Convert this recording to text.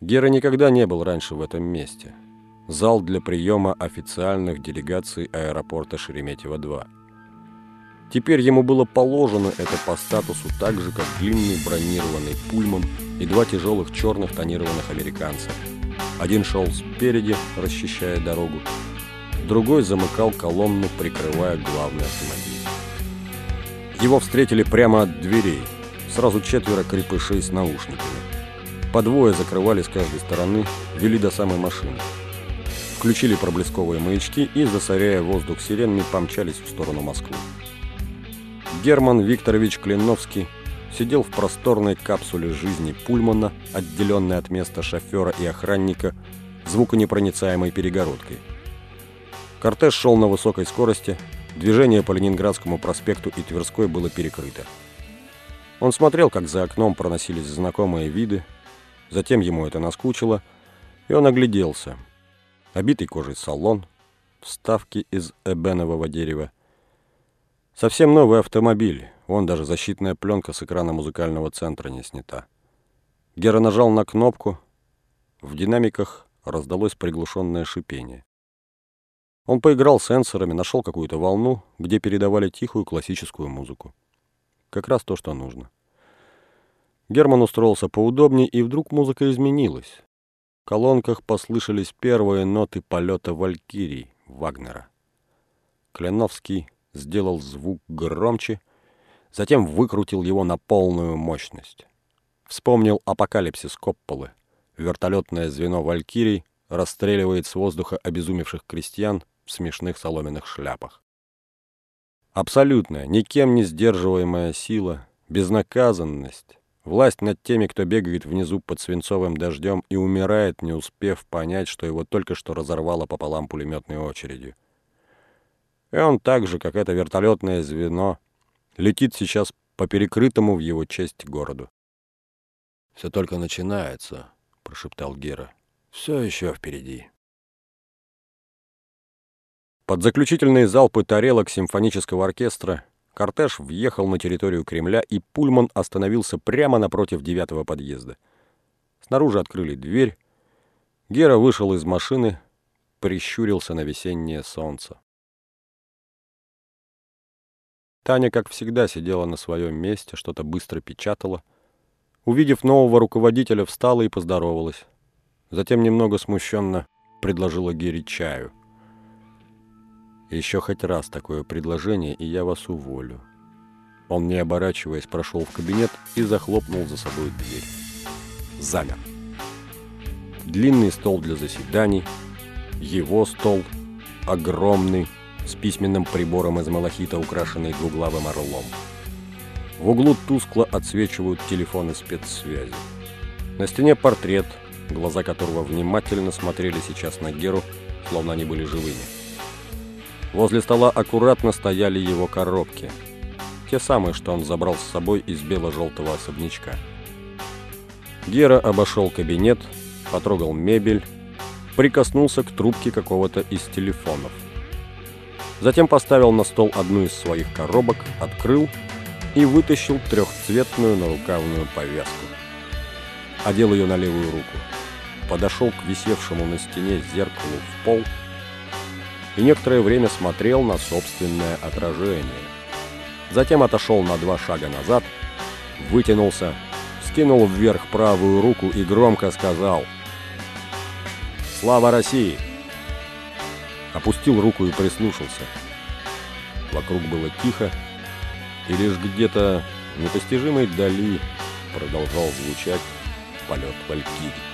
Гера никогда не был раньше в этом месте. Зал для приема официальных делегаций аэропорта Шереметьево-2. Теперь ему было положено это по статусу так же, как длинный бронированный пульман и два тяжелых черных тонированных американца. Один шел спереди, расчищая дорогу, другой замыкал колонну, прикрывая главный автомобиль. Его встретили прямо от дверей, сразу четверо крепышей с наушниками. По двое закрывали с каждой стороны, вели до самой машины. Включили проблесковые маячки и, засоряя воздух сиренами, помчались в сторону Москвы. Герман Викторович Клиновский сидел в просторной капсуле жизни Пульмана, отделенной от места шофера и охранника звуконепроницаемой перегородкой. Кортеж шел на высокой скорости, движение по Ленинградскому проспекту и Тверской было перекрыто. Он смотрел, как за окном проносились знакомые виды, Затем ему это наскучило, и он огляделся. Обитый кожей салон, вставки из эбенового дерева. Совсем новый автомобиль, вон даже защитная пленка с экрана музыкального центра не снята. Гера нажал на кнопку, в динамиках раздалось приглушенное шипение. Он поиграл сенсорами, нашел какую-то волну, где передавали тихую классическую музыку. Как раз то, что нужно. Герман устроился поудобнее, и вдруг музыка изменилась. В колонках послышались первые ноты полета валькирий Вагнера. Кляновский сделал звук громче, затем выкрутил его на полную мощность. Вспомнил апокалипсис Копполы. Вертолетное звено валькирий расстреливает с воздуха обезумевших крестьян в смешных соломенных шляпах. Абсолютная, никем не сдерживаемая сила, безнаказанность, Власть над теми, кто бегает внизу под свинцовым дождем и умирает, не успев понять, что его только что разорвало пополам пулеметной очередью. И он так же, как это вертолетное звено, летит сейчас по перекрытому в его честь городу. «Все только начинается», — прошептал Гера. «Все еще впереди». Под заключительные залпы тарелок симфонического оркестра Кортеж въехал на территорию Кремля, и Пульман остановился прямо напротив девятого подъезда. Снаружи открыли дверь. Гера вышел из машины, прищурился на весеннее солнце. Таня, как всегда, сидела на своем месте, что-то быстро печатала. Увидев нового руководителя, встала и поздоровалась. Затем немного смущенно предложила Гере чаю. Еще хоть раз такое предложение, и я вас уволю. Он, не оборачиваясь, прошел в кабинет и захлопнул за собой дверь. Замер. Длинный стол для заседаний, его стол, огромный, с письменным прибором из малахита, украшенный двуглавым орлом. В углу тускло отсвечивают телефоны спецсвязи. На стене портрет, глаза которого внимательно смотрели сейчас на Геру, словно они были живыми. Возле стола аккуратно стояли его коробки. Те самые, что он забрал с собой из бело-желтого особнячка. Гера обошел кабинет, потрогал мебель, прикоснулся к трубке какого-то из телефонов. Затем поставил на стол одну из своих коробок, открыл и вытащил трехцветную нарукавную повязку. Одел ее на левую руку. Подошел к висевшему на стене зеркалу в пол и некоторое время смотрел на собственное отражение. Затем отошел на два шага назад, вытянулся, скинул вверх правую руку и громко сказал «Слава России!» Опустил руку и прислушался. Вокруг было тихо, и лишь где-то в непостижимой дали продолжал звучать полет Валькирии.